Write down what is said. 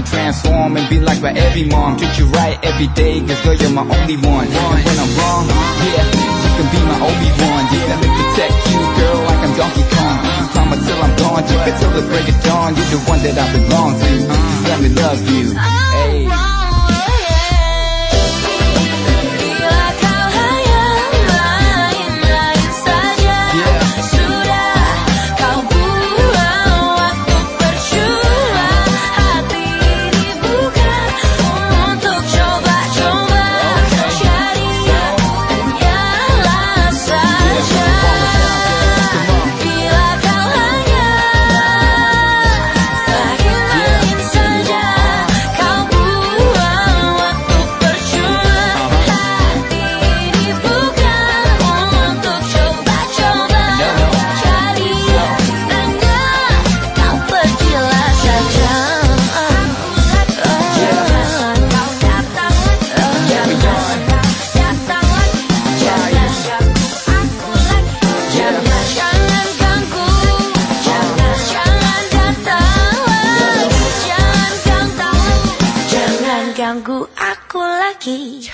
can transform and be like my every mom. Treat you right every day, cause girl, you're my only one. And when I'm wrong, yeah, you can be my only one. Just let me protect you, girl, like I'm Donkey Kong. Climb until I'm gone, drink until the break of dawn. You're the one that I belong to. Let me love you. Ganggu aku lagi